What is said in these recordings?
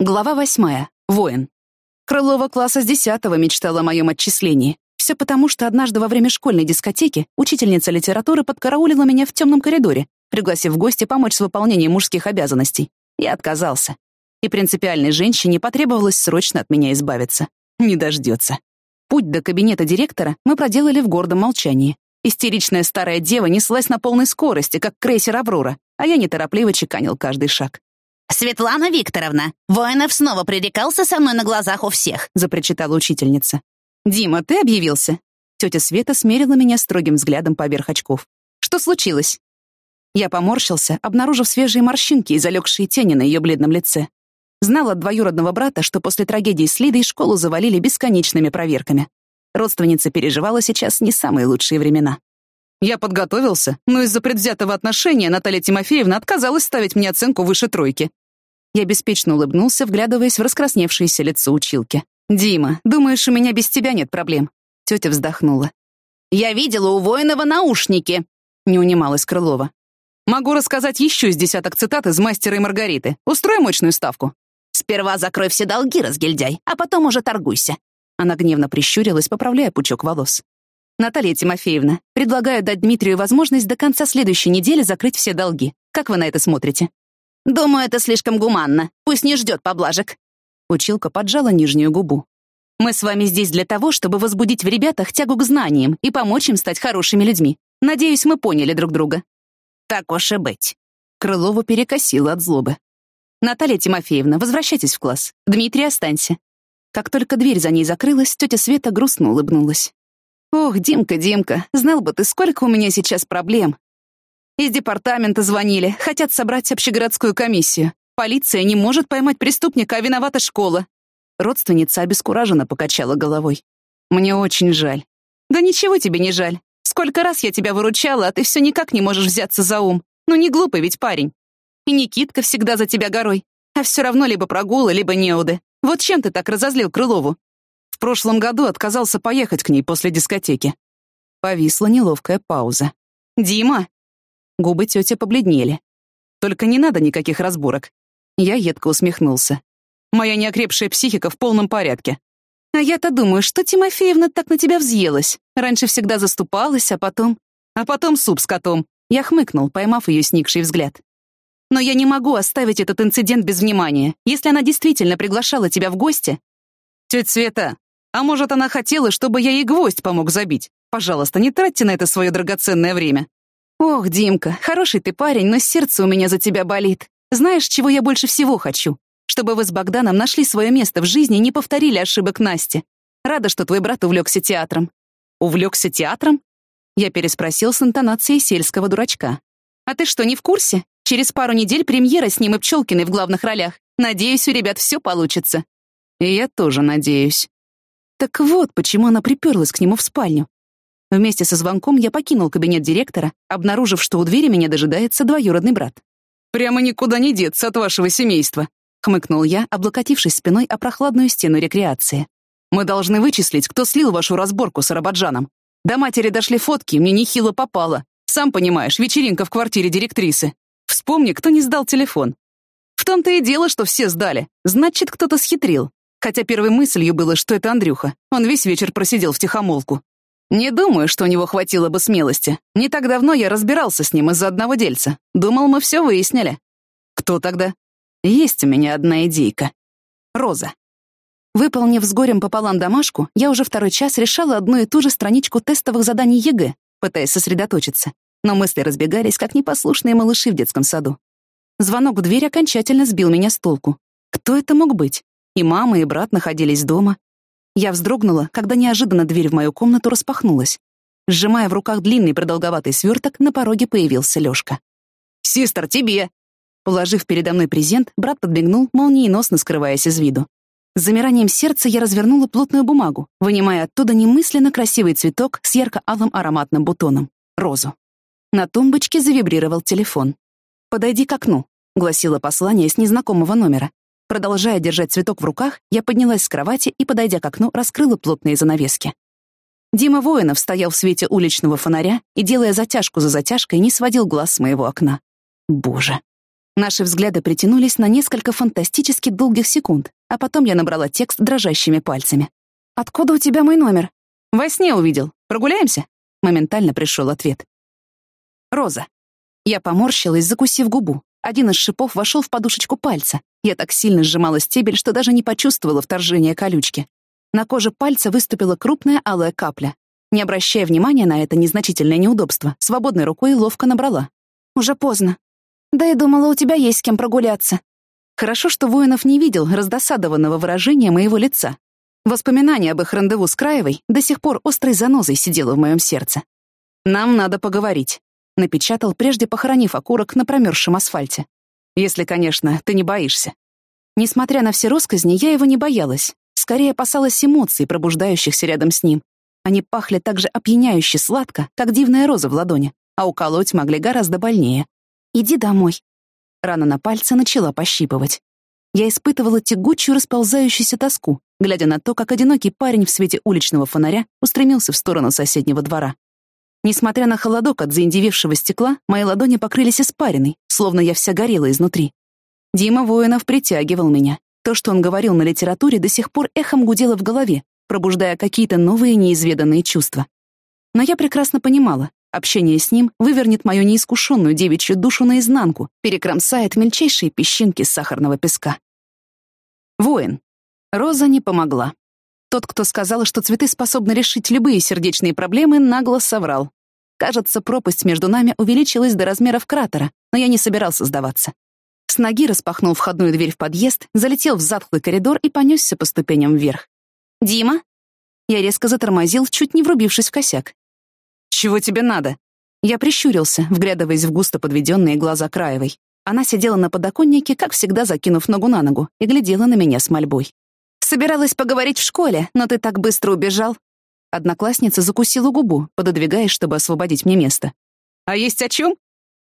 Глава восьмая. Воин. Крылова класса с десятого мечтала о моем отчислении. Все потому, что однажды во время школьной дискотеки учительница литературы подкараулила меня в темном коридоре, пригласив в гости помочь с выполнением мужских обязанностей. Я отказался. И принципиальной женщине потребовалось срочно от меня избавиться. Не дождется. Путь до кабинета директора мы проделали в гордом молчании. Истеричная старая дева неслась на полной скорости, как крейсер «Аврора», а я неторопливо чеканил каждый шаг. «Светлана Викторовна, Воинов снова пререкался со мной на глазах у всех», — запричитала учительница. «Дима, ты объявился?» Тетя Света смерила меня строгим взглядом поверх очков. «Что случилось?» Я поморщился, обнаружив свежие морщинки и залегшие тени на ее бледном лице. Знал от двоюродного брата, что после трагедии с Лидой школу завалили бесконечными проверками. Родственница переживала сейчас не самые лучшие времена. Я подготовился, но из-за предвзятого отношения Наталья Тимофеевна отказалась ставить мне оценку выше тройки. Я беспечно улыбнулся, вглядываясь в раскрасневшееся лицо училки. «Дима, думаешь, у меня без тебя нет проблем?» Тетя вздохнула. «Я видела у воинова наушники», — не унималась Крылова. «Могу рассказать еще с десяток цитат из «Мастера и Маргариты». Устрой мощную ставку». «Сперва закрой все долги, разгильдяй, а потом уже торгуйся». Она гневно прищурилась, поправляя пучок волос. «Наталья Тимофеевна, предлагаю дать Дмитрию возможность до конца следующей недели закрыть все долги. Как вы на это смотрите?» «Думаю, это слишком гуманно. Пусть не ждет поблажек». Училка поджала нижнюю губу. «Мы с вами здесь для того, чтобы возбудить в ребятах тягу к знаниям и помочь им стать хорошими людьми. Надеюсь, мы поняли друг друга». «Так уж и быть». Крылову перекосило от злобы. «Наталья Тимофеевна, возвращайтесь в класс. Дмитрий, останься». Как только дверь за ней закрылась, тетя Света грустно улыбнулась. «Ох, Димка, Димка, знал бы ты, сколько у меня сейчас проблем. Из департамента звонили, хотят собрать общегородскую комиссию. Полиция не может поймать преступника, а виновата школа». Родственница обескураженно покачала головой. «Мне очень жаль». «Да ничего тебе не жаль. Сколько раз я тебя выручала, а ты все никак не можешь взяться за ум. Ну не глупый ведь парень. И Никитка всегда за тебя горой. А все равно либо прогулы, либо неуды. Вот чем ты так разозлил Крылову? В прошлом году отказался поехать к ней после дискотеки. Повисла неловкая пауза. «Дима!» Губы тети побледнели. «Только не надо никаких разборок». Я едко усмехнулся. «Моя неокрепшая психика в полном порядке. А я-то думаю, что Тимофеевна так на тебя взъелась. Раньше всегда заступалась, а потом... А потом суп с котом». Я хмыкнул, поймав ее сникший взгляд. «Но я не могу оставить этот инцидент без внимания. Если она действительно приглашала тебя в гости...» «Тетя Света, а может, она хотела, чтобы я ей гвоздь помог забить? Пожалуйста, не тратьте на это свое драгоценное время. Ох, Димка, хороший ты парень, но сердце у меня за тебя болит. Знаешь, чего я больше всего хочу? Чтобы вы с Богданом нашли свое место в жизни и не повторили ошибок Насти. Рада, что твой брат увлекся театром. Увлекся театром? Я переспросил с интонацией сельского дурачка. А ты что, не в курсе? Через пару недель премьера с ним и Пчелкиной в главных ролях. Надеюсь, у ребят все получится. И я тоже надеюсь. Так вот, почему она приперлась к нему в спальню. Вместе со звонком я покинул кабинет директора, обнаружив, что у двери меня дожидается двоюродный брат. «Прямо никуда не деться от вашего семейства», — хмыкнул я, облокотившись спиной о прохладную стену рекреации. «Мы должны вычислить, кто слил вашу разборку с Арабаджаном. До матери дошли фотки, мне нехило попало. Сам понимаешь, вечеринка в квартире директрисы. Вспомни, кто не сдал телефон. В том-то и дело, что все сдали. Значит, кто-то схитрил. Хотя первой мыслью было, что это Андрюха. Он весь вечер просидел втихомолку. Не думаю, что у него хватило бы смелости. Не так давно я разбирался с ним из-за одного дельца. Думал, мы все выяснили. Кто тогда? Есть у меня одна идейка. Роза. Выполнив с горем пополам домашку, я уже второй час решала одну и ту же страничку тестовых заданий ЕГЭ, пытаясь сосредоточиться. Но мысли разбегались, как непослушные малыши в детском саду. Звонок в дверь окончательно сбил меня с толку. Кто это мог быть? И мама, и брат находились дома. Я вздрогнула, когда неожиданно дверь в мою комнату распахнулась. Сжимая в руках длинный продолговатый сверток, на пороге появился Лёшка. «Систер, тебе!» Положив передо мной презент, брат подбегнул, молниеносно скрываясь из виду. С замиранием сердца я развернула плотную бумагу, вынимая оттуда немысленно красивый цветок с ярко-алым ароматным бутоном — розу. На тумбочке завибрировал телефон. «Подойди к окну», — гласило послание с незнакомого номера. Продолжая держать цветок в руках, я поднялась с кровати и, подойдя к окну, раскрыла плотные занавески. Дима Воинов стоял в свете уличного фонаря и, делая затяжку за затяжкой, не сводил глаз с моего окна. Боже. Наши взгляды притянулись на несколько фантастически долгих секунд, а потом я набрала текст дрожащими пальцами. «Откуда у тебя мой номер?» «Во сне увидел. Прогуляемся?» Моментально пришел ответ. «Роза». Я поморщилась, закусив губу. Один из шипов вошел в подушечку пальца. Я так сильно сжимала стебель, что даже не почувствовала вторжения колючки. На коже пальца выступила крупная алая капля. Не обращая внимания на это незначительное неудобство, свободной рукой ловко набрала. «Уже поздно. Да и думала, у тебя есть с кем прогуляться». Хорошо, что Воинов не видел раздосадованного выражения моего лица. Воспоминание об их рандеву с Краевой до сих пор острой занозой сидело в моем сердце. «Нам надо поговорить», — напечатал, прежде похоронив окурок на промерзшем асфальте. «Если, конечно, ты не боишься». Несмотря на все росказни, я его не боялась. Скорее опасалась эмоций, пробуждающихся рядом с ним. Они пахли так же опьяняюще сладко, как дивная роза в ладони, а уколоть могли гораздо больнее. «Иди домой». Рана на пальце начала пощипывать. Я испытывала тягучую расползающуюся тоску, глядя на то, как одинокий парень в свете уличного фонаря устремился в сторону соседнего двора. Несмотря на холодок от заиндевевшего стекла, мои ладони покрылись испариной, словно я вся горела изнутри. Дима Воинов притягивал меня, то, что он говорил на литературе, до сих пор эхом гудело в голове, пробуждая какие-то новые неизведанные чувства. Но я прекрасно понимала, общение с ним вывернет мою неискушенную девичью душу наизнанку, перекромсает мельчайшие песчинки сахарного песка. Воин. Роза не помогла. Тот, кто сказал, что цветы способны решить любые сердечные проблемы, нагло соврал. Кажется, пропасть между нами увеличилась до размеров кратера, но я не собирался сдаваться. С ноги распахнул входную дверь в подъезд, залетел в затхлый коридор и понесся по ступеням вверх. «Дима?» Я резко затормозил, чуть не врубившись в косяк. «Чего тебе надо?» Я прищурился, вглядываясь в густо подведенные глаза Краевой. Она сидела на подоконнике, как всегда закинув ногу на ногу, и глядела на меня с мольбой. «Собиралась поговорить в школе, но ты так быстро убежал». Одноклассница закусила губу, пододвигаясь, чтобы освободить мне место. «А есть о чем?»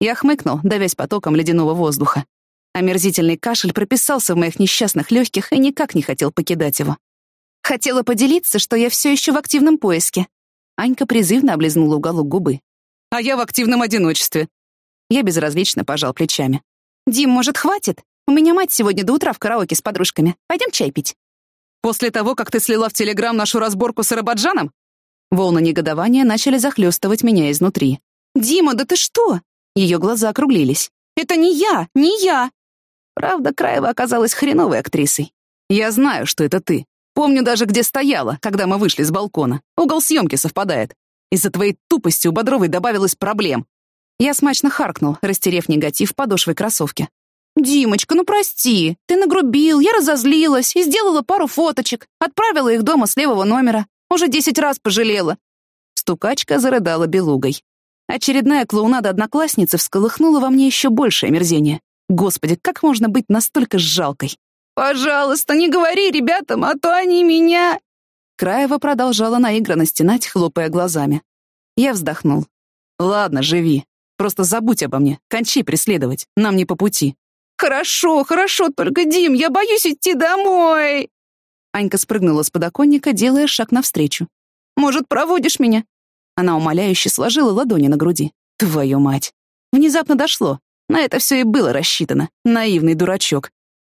Я хмыкнул, давясь потоком ледяного воздуха. Омерзительный кашель прописался в моих несчастных легких и никак не хотел покидать его. Хотела поделиться, что я все еще в активном поиске. Анька призывно облизнула уголок губы. А я в активном одиночестве. Я безразлично пожал плечами. Дим, может, хватит? У меня мать сегодня до утра в караоке с подружками. Пойдем чай пить. После того, как ты слила в Телеграм нашу разборку с Арабаджаном? Волны негодования начали захлестывать меня изнутри. «Дима, да ты что?» Ее глаза округлились. «Это не я! Не я! Правда, Краева оказалась хреновой актрисой. Я знаю, что это ты. Помню даже, где стояла, когда мы вышли с балкона. Угол съемки совпадает. Из-за твоей тупости у Бодровой добавилось проблем. Я смачно харкнул, растерев негатив подошвой кроссовки. «Димочка, ну прости. Ты нагрубил, я разозлилась и сделала пару фоточек. Отправила их дома с левого номера. Уже десять раз пожалела». Стукачка зарыдала белугой. Очередная клоунада одноклассницы всколыхнула во мне еще большее мерзение. Господи, как можно быть настолько жалкой? «Пожалуйста, не говори ребятам, а то они меня...» Краева продолжала наигранно стенать, хлопая глазами. Я вздохнул. «Ладно, живи. Просто забудь обо мне. Кончи преследовать. Нам не по пути». «Хорошо, хорошо, только, Дим, я боюсь идти домой!» Анька спрыгнула с подоконника, делая шаг навстречу. «Может, проводишь меня?» Она умоляюще сложила ладони на груди. «Твою мать!» Внезапно дошло. На это все и было рассчитано. Наивный дурачок.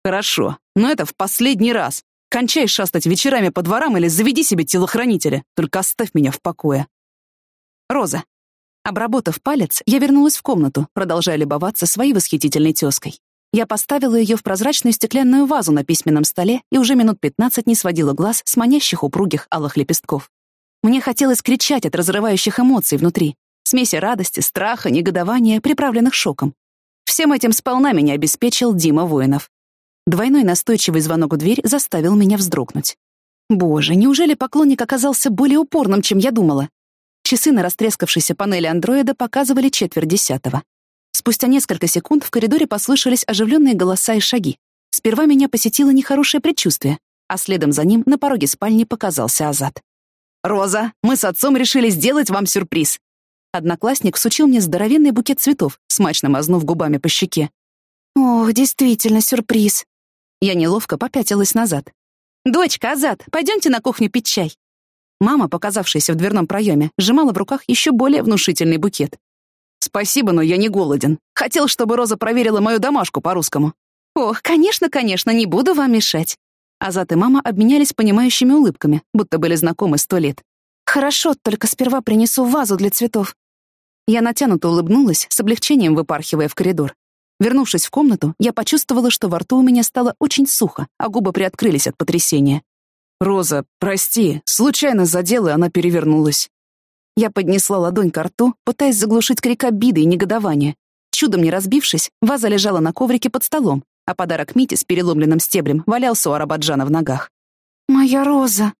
Хорошо, но это в последний раз. Кончай шастать вечерами по дворам или заведи себе телохранителя. Только оставь меня в покое. Роза. Обработав палец, я вернулась в комнату, продолжая любоваться своей восхитительной тезкой. Я поставила ее в прозрачную стеклянную вазу на письменном столе и уже минут пятнадцать не сводила глаз с манящих упругих алых лепестков. Мне хотелось кричать от разрывающих эмоций внутри. Смеси радости, страха, негодования, приправленных шоком. Всем этим сполна меня обеспечил Дима Воинов. Двойной настойчивый звонок в дверь заставил меня вздрогнуть. Боже, неужели поклонник оказался более упорным, чем я думала? Часы на растрескавшейся панели андроида показывали четверть десятого. Спустя несколько секунд в коридоре послышались оживленные голоса и шаги. Сперва меня посетило нехорошее предчувствие, а следом за ним на пороге спальни показался Азат. «Роза, мы с отцом решили сделать вам сюрприз. Одноклассник сучил мне здоровенный букет цветов, смачно мазнув губами по щеке. «Ох, действительно, сюрприз!» Я неловко попятилась назад. «Дочка, Азат, пойдемте на кухню пить чай!» Мама, показавшаяся в дверном проеме, сжимала в руках еще более внушительный букет. «Спасибо, но я не голоден. Хотел, чтобы Роза проверила мою домашку по-русскому». «Ох, конечно, конечно, не буду вам мешать». Азат и мама обменялись понимающими улыбками, будто были знакомы сто лет. «Хорошо, только сперва принесу вазу для цветов». Я натянуто улыбнулась, с облегчением выпархивая в коридор. Вернувшись в комнату, я почувствовала, что во рту у меня стало очень сухо, а губы приоткрылись от потрясения. «Роза, прости, случайно задела, и она перевернулась». Я поднесла ладонь к рту, пытаясь заглушить крик обиды и негодования. Чудом не разбившись, ваза лежала на коврике под столом, а подарок Мити с переломленным стеблем валялся у Арабаджана в ногах. «Моя Роза!»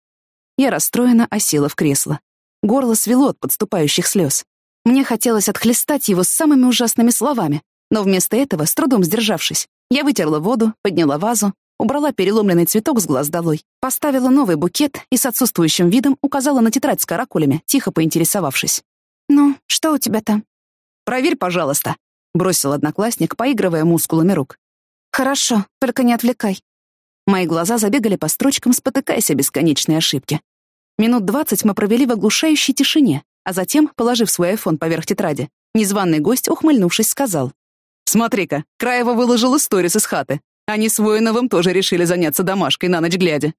Я расстроенно осела в кресло. Горло свело от подступающих слез. Мне хотелось отхлестать его самыми ужасными словами, но вместо этого, с трудом сдержавшись, я вытерла воду, подняла вазу, убрала переломленный цветок с глаз долой, поставила новый букет и с отсутствующим видом указала на тетрадь с каракулями, тихо поинтересовавшись. «Ну, что у тебя там?» «Проверь, пожалуйста», — бросил одноклассник, поигрывая мускулами рук. «Хорошо, только не отвлекай». Мои глаза забегали по строчкам, спотыкаясь о бесконечной ошибке. Минут двадцать мы провели в оглушающей тишине, а затем, положив свой айфон поверх тетради, незваный гость, ухмыльнувшись, сказал. «Смотри-ка, Краева выложил сторис из хаты. Они с Воиновым тоже решили заняться домашкой на ночь глядя.